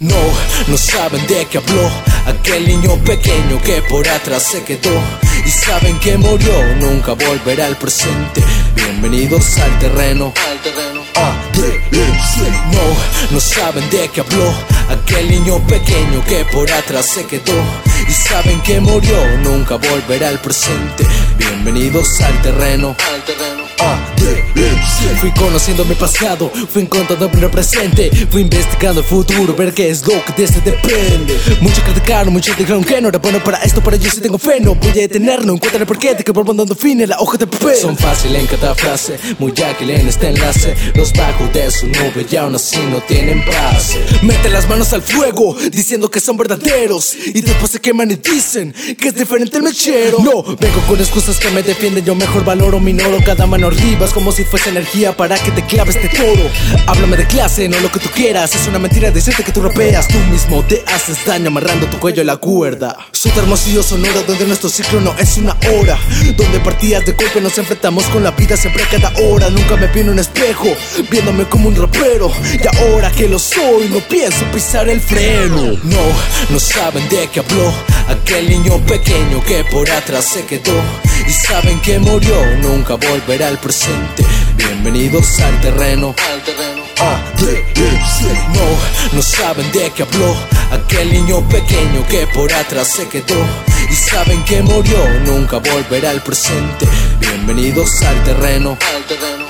no saben de qué habló aquel niño pequeño que por atrás se quedó. Y saben que murió, nunca volverá al presente. Bienvenidos al terreno. Al terreno. No, no saben de qué habló aquel niño pequeño que por atrás se quedó. Y saben que murió, nunca volverá al presente. Bienvenidos al terreno. Al terreno. Fui conociendo mi pasado, fui encontrando mi presente Fui investigando el futuro, ver qué es lo que de este depende. Muchos criticaron, muchos dijeron que no era bueno para esto Pero yo sí tengo fe, no voy a detenerlo Encuentra el porqué de que vuelvan dando fin en la hoja de papel. Son fáciles en cada frase, muy ágil en este enlace Los bajo de su nube y aún así no tienen base. Mete las manos al fuego, diciendo que son verdaderos Y después se queman y dicen que es diferente el mechero. No, vengo con excusas que me defienden, yo mejor valoro, minoro cada mano arriba Es como si fuese energía para que te claves de todo Háblame de clase, no lo que tú quieras. Es una mentira decirte que tú rapeas. Tú mismo te haces daño amarrando tu cuello a la cuerda. Soy hermosillo sonora donde nuestro ciclo no es una hora. Donde partidas de golpe nos enfrentamos con la vida siempre a cada hora. Nunca me vi en un espejo viéndome como un rapero. Y ahora que lo soy no pienso pisar el freno. No, no saben de qué habló Aquel niño pequeño que por atrás se quedó Y saben que murió, nunca volverá al presente Bienvenidos al terreno. Al terreno. No, no saben de qué habló aquel niño pequeño que por atrás se quedó. Y saben que murió, nunca volverá al presente. Bienvenidos al terreno. Al terreno.